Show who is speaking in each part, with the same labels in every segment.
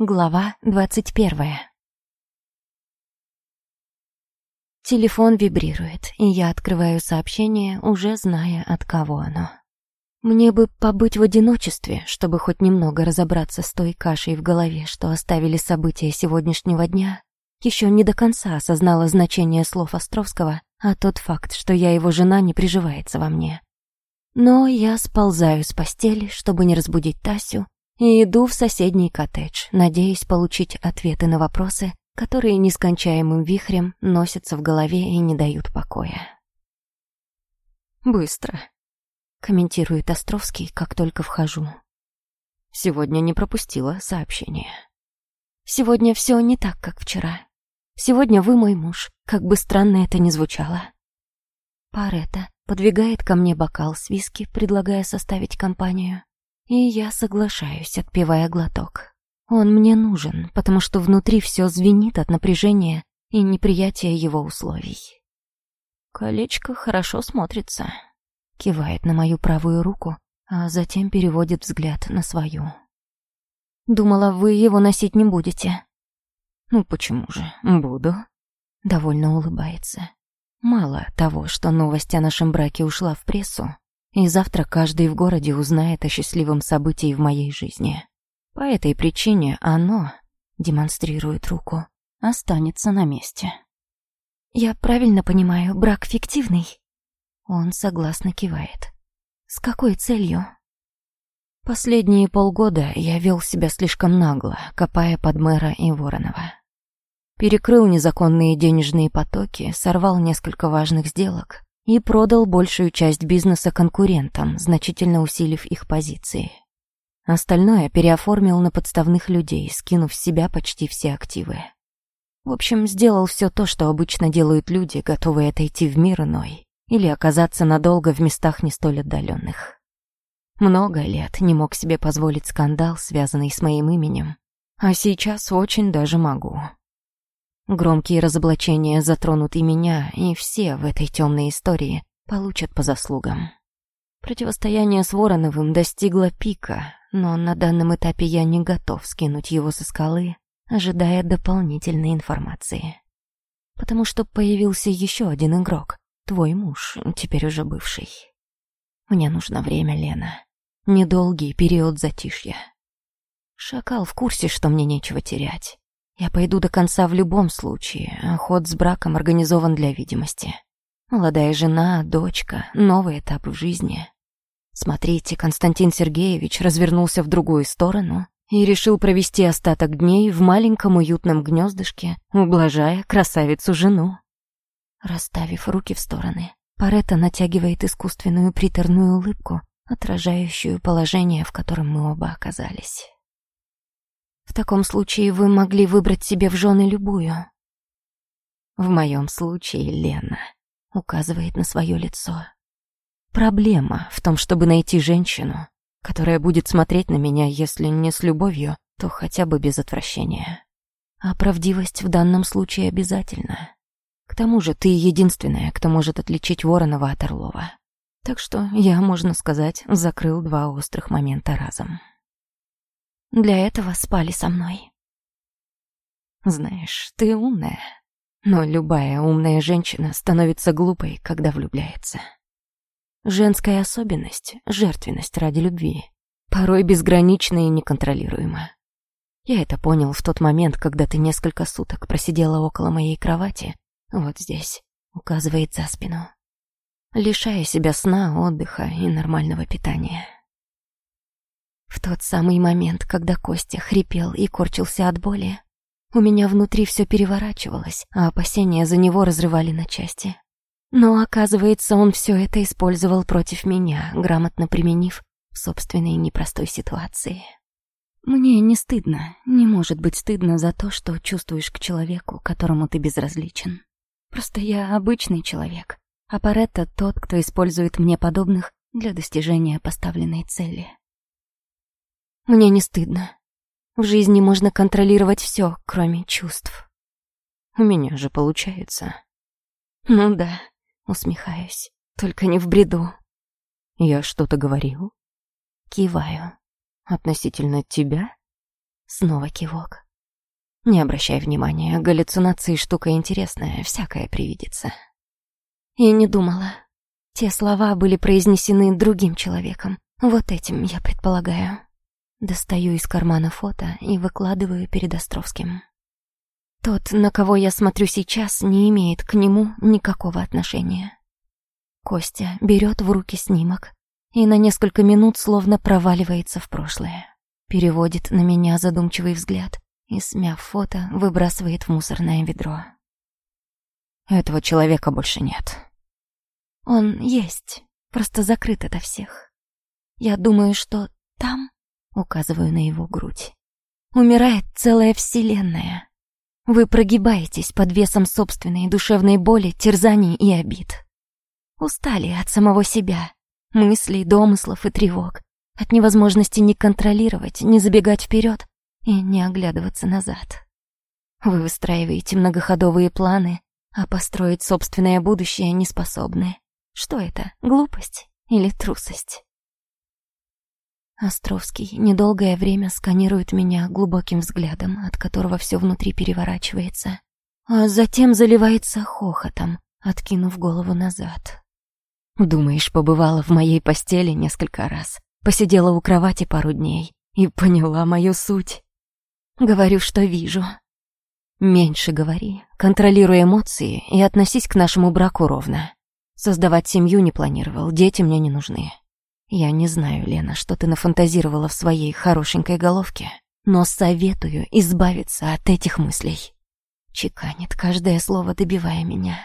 Speaker 1: Глава двадцать первая. Телефон вибрирует, и я открываю сообщение, уже зная, от кого оно. Мне бы побыть в одиночестве, чтобы хоть немного разобраться с той кашей в голове, что оставили события сегодняшнего дня. Еще не до конца осознала значение слов Островского, а тот факт, что я его жена, не приживается во мне. Но я сползаю с постели, чтобы не разбудить Тасю, и иду в соседний коттедж, надеясь получить ответы на вопросы, которые нескончаемым вихрем носятся в голове и не дают покоя. «Быстро», — комментирует Островский, как только вхожу. «Сегодня не пропустила сообщение». «Сегодня все не так, как вчера. Сегодня вы мой муж, как бы странно это ни звучало». Парета подвигает ко мне бокал с виски, предлагая составить компанию. И я соглашаюсь, отпивая глоток. Он мне нужен, потому что внутри все звенит от напряжения и неприятия его условий. Колечко хорошо смотрится. Кивает на мою правую руку, а затем переводит взгляд на свою. Думала, вы его носить не будете. Ну почему же, буду. Довольно улыбается. Мало того, что новость о нашем браке ушла в прессу, и завтра каждый в городе узнает о счастливом событии в моей жизни. По этой причине оно, демонстрирует руку, останется на месте. «Я правильно понимаю, брак фиктивный?» Он согласно кивает. «С какой целью?» Последние полгода я вел себя слишком нагло, копая под мэра и Воронова. Перекрыл незаконные денежные потоки, сорвал несколько важных сделок, и продал большую часть бизнеса конкурентам, значительно усилив их позиции. Остальное переоформил на подставных людей, скинув с себя почти все активы. В общем, сделал все то, что обычно делают люди, готовые отойти в мир иной или оказаться надолго в местах не столь отдаленных. Много лет не мог себе позволить скандал, связанный с моим именем, а сейчас очень даже могу. Громкие разоблачения затронут и меня, и все в этой темной истории получат по заслугам. Противостояние с Вороновым достигло пика, но на данном этапе я не готов скинуть его со скалы, ожидая дополнительной информации. Потому что появился еще один игрок, твой муж, теперь уже бывший. Мне нужно время, Лена. Недолгий период затишья. Шакал в курсе, что мне нечего терять. Я пойду до конца в любом случае, ход с браком организован для видимости. Молодая жена, дочка, новый этап в жизни. Смотрите, Константин Сергеевич развернулся в другую сторону и решил провести остаток дней в маленьком уютном гнездышке, ублажая красавицу-жену. Расставив руки в стороны, Паретта натягивает искусственную приторную улыбку, отражающую положение, в котором мы оба оказались. В таком случае вы могли выбрать себе в жены любую. В моем случае Лена указывает на свое лицо. Проблема в том, чтобы найти женщину, которая будет смотреть на меня, если не с любовью, то хотя бы без отвращения. А правдивость в данном случае обязательна. К тому же ты единственная, кто может отличить Воронова от Орлова. Так что я, можно сказать, закрыл два острых момента разом. Для этого спали со мной. Знаешь, ты умная. Но любая умная женщина становится глупой, когда влюбляется. Женская особенность — жертвенность ради любви. Порой безгранична и неконтролируема. Я это понял в тот момент, когда ты несколько суток просидела около моей кровати, вот здесь, указывает за спину, лишая себя сна, отдыха и нормального питания. В тот самый момент, когда Костя хрипел и корчился от боли, у меня внутри все переворачивалось, а опасения за него разрывали на части. Но, оказывается, он все это использовал против меня, грамотно применив в собственной непростой ситуации. Мне не стыдно, не может быть стыдно за то, что чувствуешь к человеку, которому ты безразличен. Просто я обычный человек, а Паретто тот, кто использует мне подобных для достижения поставленной цели. Мне не стыдно. В жизни можно контролировать все, кроме чувств. У меня же получается. Ну да, усмехаюсь. Только не в бреду. Я что-то говорил? Киваю. Относительно тебя? Снова кивок. Не обращай внимания, галлюцинации штука интересная, всякое привидится. Я не думала. Те слова были произнесены другим человеком. Вот этим, я предполагаю. Достаю из кармана фото и выкладываю перед Островским. Тот, на кого я смотрю сейчас, не имеет к нему никакого отношения. Костя берет в руки снимок и на несколько минут словно проваливается в прошлое. Переводит на меня задумчивый взгляд и, смяв фото, выбрасывает в мусорное ведро. Этого человека больше нет. Он есть, просто закрыт ото всех. Я думаю, что там, указываю на его грудь, умирает целая вселенная. Вы прогибаетесь под весом собственной душевной боли, терзаний и обид. Устали от самого себя, мыслей, домыслов и тревог, от невозможности не контролировать, не забегать вперед и не оглядываться назад. Вы выстраиваете многоходовые планы, а построить собственное будущее не способны. Что это, глупость или трусость? Островский недолгое время сканирует меня глубоким взглядом, от которого все внутри переворачивается, а затем заливается хохотом, откинув голову назад. Думаешь, побывала в моей постели несколько раз, посидела у кровати пару дней и поняла мою суть? Говорю, что вижу. Меньше говори, контролируй эмоции и относись к нашему браку ровно. Создавать семью не планировал, дети мне не нужны. Я не знаю, Лена, что ты нафантазировала в своей хорошенькой головке, но советую избавиться от этих мыслей. Чеканит каждое слово, добивая меня.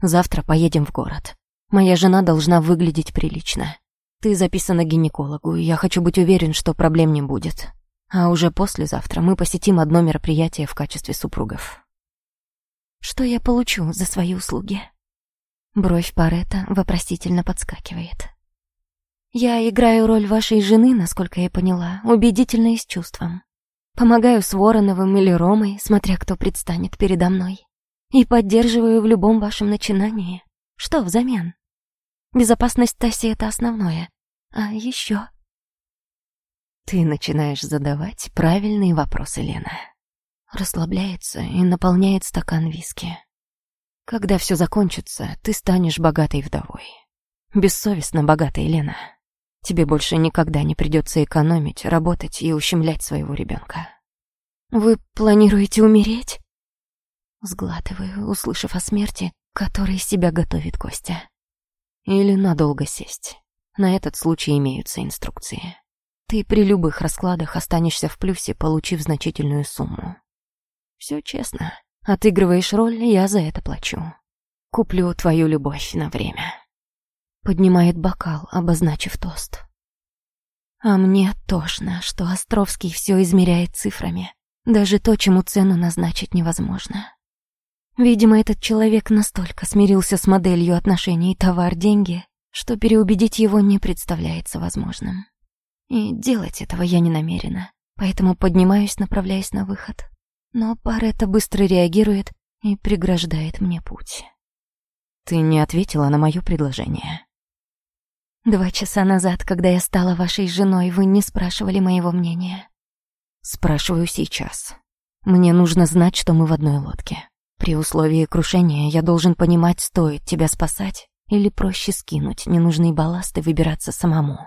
Speaker 1: Завтра поедем в город. Моя жена должна выглядеть прилично. Ты записана к гинекологу, и я хочу быть уверен, что проблем не будет. А уже послезавтра мы посетим одно мероприятие в качестве супругов. Что я получу за свои услуги? Бровь Парета вопросительно подскакивает. Я играю роль вашей жены, насколько я поняла, убедительно и с чувством. Помогаю с Вороновым или Ромой, смотря кто предстанет передо мной. И поддерживаю в любом вашем начинании. Что взамен? Безопасность Таси — это основное. А еще... Ты начинаешь задавать правильные вопросы, Лена. Расслабляется и наполняет стакан виски. Когда все закончится, ты станешь богатой вдовой. Бессовестно богатой, Лена. Тебе больше никогда не придется экономить, работать и ущемлять своего ребенка. Вы планируете умереть? Сглатываю, услышав о смерти, которой себя готовит Костя. Или надолго сесть. На этот случай имеются инструкции. Ты при любых раскладах останешься в плюсе, получив значительную сумму. Все честно. Отыгрываешь роль, я за это плачу. Куплю твою любовь на время. Поднимает бокал, обозначив тост. А мне тошно, что Островский все измеряет цифрами. Даже то, чему цену назначить невозможно. Видимо, этот человек настолько смирился с моделью отношений товар-деньги, что переубедить его не представляется возможным. И делать этого я не намерена, поэтому поднимаюсь, направляясь на выход. Но Паретта быстро реагирует и преграждает мне путь. «Ты не ответила на мое предложение», Два часа назад, когда я стала вашей женой, вы не спрашивали моего мнения. Спрашиваю сейчас. Мне нужно знать, что мы в одной лодке. При условии крушения я должен понимать, стоит тебя спасать или проще скинуть ненужный балласт и выбираться самому.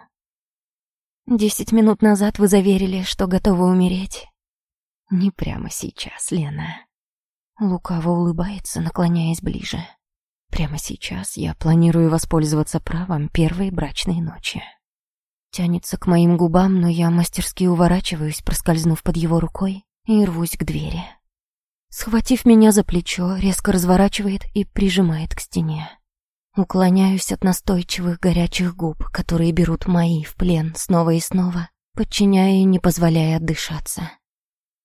Speaker 1: Десять минут назад вы заверили, что готовы умереть. Не прямо сейчас, Лена. Лукаво улыбается, наклоняясь ближе. Прямо сейчас я планирую воспользоваться правом первой брачной ночи. Тянется к моим губам, но я мастерски уворачиваюсь, проскользнув под его рукой, и рвусь к двери. Схватив меня за плечо, резко разворачивает и прижимает к стене. Уклоняюсь от настойчивых горячих губ, которые берут мои в плен снова и снова, подчиняя и не позволяя отдышаться.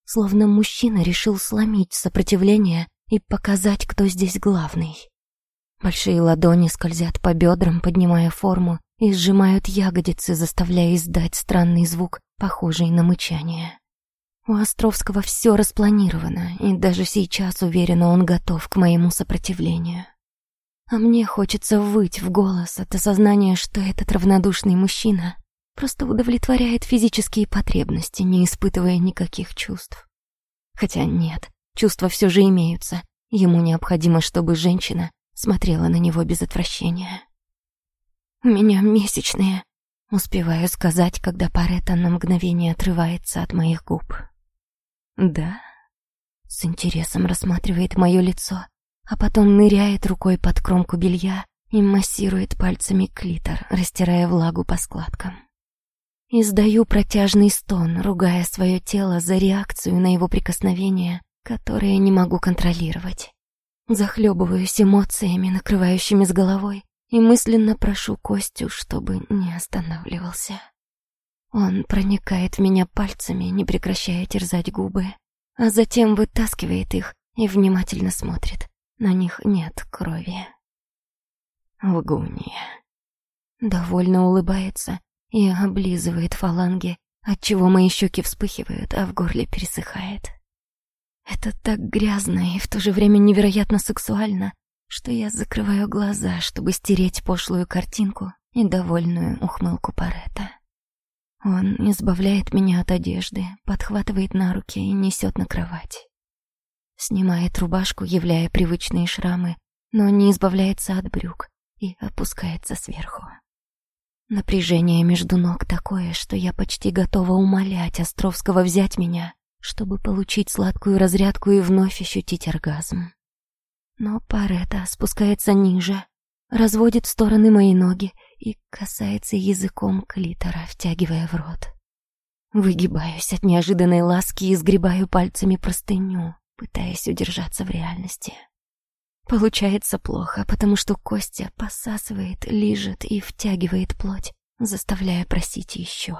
Speaker 1: Словно мужчина решил сломить сопротивление и показать, кто здесь главный. Большие ладони скользят по бедрам, поднимая форму, и сжимают ягодицы, заставляя издать странный звук, похожий на мычание. У Островского все распланировано, и даже сейчас, уверенно, он готов к моему сопротивлению. А мне хочется выть в голос от осознания, что этот равнодушный мужчина просто удовлетворяет физические потребности, не испытывая никаких чувств. Хотя нет, чувства все же имеются. Ему необходимо, чтобы женщина смотрела на него без отвращения. «У меня месячные», — успеваю сказать, когда Паретта на мгновение отрывается от моих губ. «Да?» — с интересом рассматривает мое лицо, а потом ныряет рукой под кромку белья и массирует пальцами клитор, растирая влагу по складкам. Издаю протяжный стон, ругая свое тело за реакцию на его прикосновение, которое не могу контролировать. Захлебываюсь эмоциями, накрывающими с головой, и мысленно прошу Костю, чтобы не останавливался. Он проникает в меня пальцами, не прекращая терзать губы, а затем вытаскивает их и внимательно смотрит. На них нет крови. Лгунья. Довольно улыбается и облизывает фаланги, отчего мои щеки вспыхивают, а в горле пересыхает. Это так грязно и в то же время невероятно сексуально, что я закрываю глаза, чтобы стереть пошлую картинку и довольную ухмылку Парета. Он избавляет меня от одежды, подхватывает на руки и несет на кровать. Снимает рубашку, являя привычные шрамы, но не избавляется от брюк, и опускается сверху. Напряжение между ног такое, что я почти готова умолять Островского взять меня, чтобы получить сладкую разрядку и вновь ощутить оргазм. Но Парета спускается ниже, разводит в стороны мои ноги и касается языком клитора, втягивая в рот. Выгибаюсь от неожиданной ласки и сгребаю пальцами простыню, пытаясь удержаться в реальности. Получается плохо, потому что Костя посасывает, лижет и втягивает плоть, заставляя просить еще.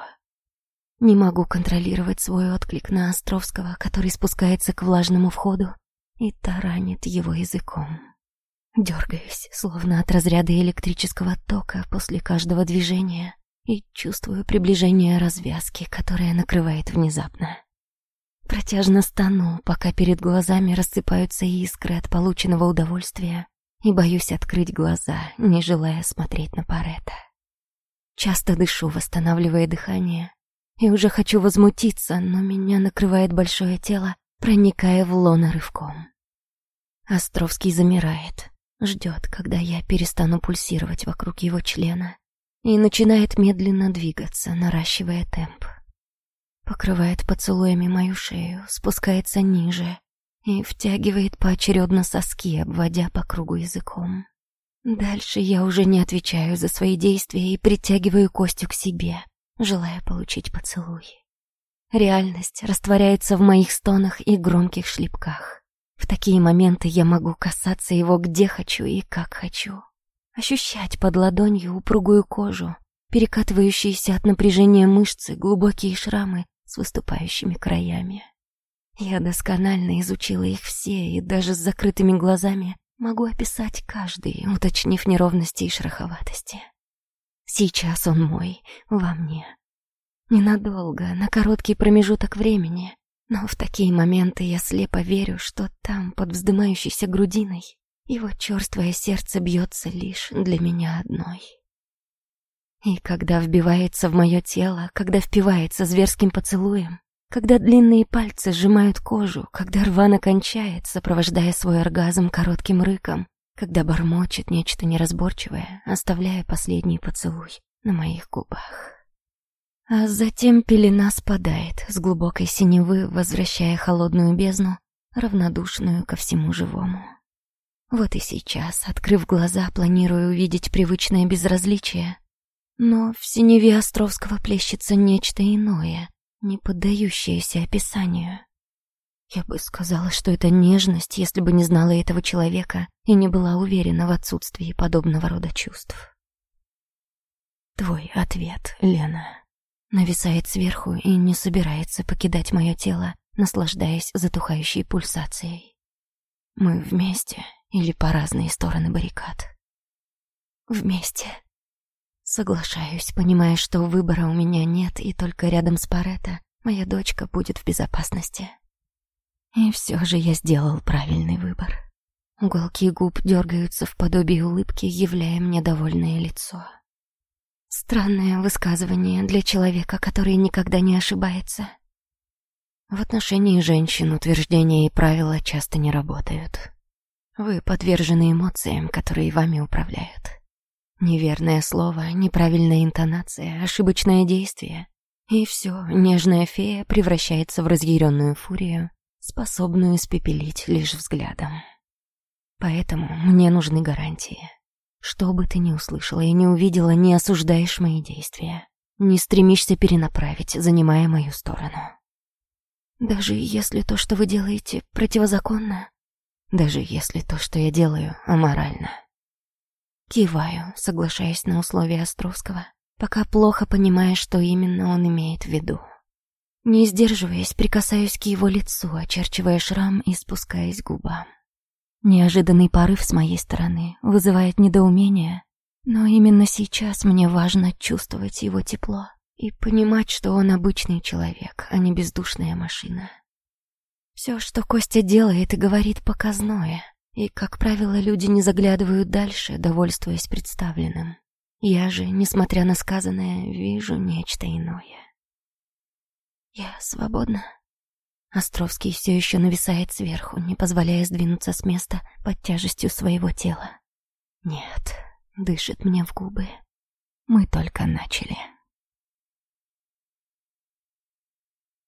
Speaker 1: Не могу контролировать свой отклик на Островского, который спускается к влажному входу и таранит его языком. Дергаюсь, словно от разряда электрического тока после каждого движения, и чувствую приближение развязки, которая накрывает внезапно. Протяжно стану, пока перед глазами рассыпаются искры от полученного удовольствия, и боюсь открыть глаза, не желая смотреть на Парета. Часто дышу, восстанавливая дыхание, и уже хочу возмутиться, но меня накрывает большое тело, проникая в лоно рывком. Островский замирает, ждет, когда я перестану пульсировать вокруг его члена, и начинает медленно двигаться, наращивая темп покрывает поцелуями мою шею, спускается ниже и втягивает поочередно соски, обводя по кругу языком. Дальше я уже не отвечаю за свои действия и притягиваю Костю к себе, желая получить поцелуй. Реальность растворяется в моих стонах и громких шлепках. В такие моменты я могу касаться его где хочу и как хочу. Ощущать под ладонью упругую кожу, перекатывающиеся от напряжения мышцы, глубокие шрамы с выступающими краями. Я досконально изучила их все и даже с закрытыми глазами могу описать каждый, уточнив неровности и шероховатости. Сейчас он мой, во мне. Ненадолго, на короткий промежуток времени, но в такие моменты я слепо верю, что там, под вздымающейся грудиной, его черствое сердце бьется лишь для меня одной. И когда вбивается в мое тело, когда впивается зверским поцелуем, когда длинные пальцы сжимают кожу, когда рвано кончает, сопровождая свой оргазм коротким рыком, когда бормочет нечто неразборчивое, оставляя последний поцелуй на моих губах. А затем пелена спадает с глубокой синевы, возвращая холодную бездну, равнодушную ко всему живому. Вот и сейчас, открыв глаза, планирую увидеть привычное безразличие, но в синеве Островского плещется нечто иное, не поддающееся описанию. Я бы сказала, что это нежность, если бы не знала этого человека и не была уверена в отсутствии подобного рода чувств. Твой ответ, Лена, нависает сверху и не собирается покидать мое тело, наслаждаясь затухающей пульсацией. Мы вместе или по разные стороны баррикад? Вместе. Соглашаюсь, понимая, что выбора у меня нет, и только рядом с Паретто моя дочка будет в безопасности. И все же я сделал правильный выбор. Уголки губ дергаются в подобие улыбки, являя мне довольное лицо. Странное высказывание для человека, который никогда не ошибается. В отношении женщин утверждения и правила часто не работают. Вы подвержены эмоциям, которые вами управляют. Неверное слово, неправильная интонация, ошибочное действие. И все, нежная фея превращается в разъяренную фурию, способную испепелить лишь взглядом. Поэтому мне нужны гарантии. Что бы ты ни услышала и не увидела, не осуждаешь мои действия. Не стремишься перенаправить, занимая мою сторону. Даже если то, что вы делаете, противозаконно? Даже если то, что я делаю, аморально. Киваю, соглашаясь на условия Островского, пока плохо понимая, что именно он имеет в виду. Не сдерживаясь, прикасаюсь к его лицу, очерчивая шрам и спускаясь к губам. Неожиданный порыв с моей стороны вызывает недоумение, но именно сейчас мне важно чувствовать его тепло и понимать, что он обычный человек, а не бездушная машина. Все, что Костя делает и говорит, показное, и, как правило, люди не заглядывают дальше, довольствуясь представленным. Я же, несмотря на сказанное, вижу нечто иное. Я свободна. Островский все еще нависает сверху, не позволяя сдвинуться с места под тяжестью своего тела. Нет, дышит мне в губы. Мы только начали.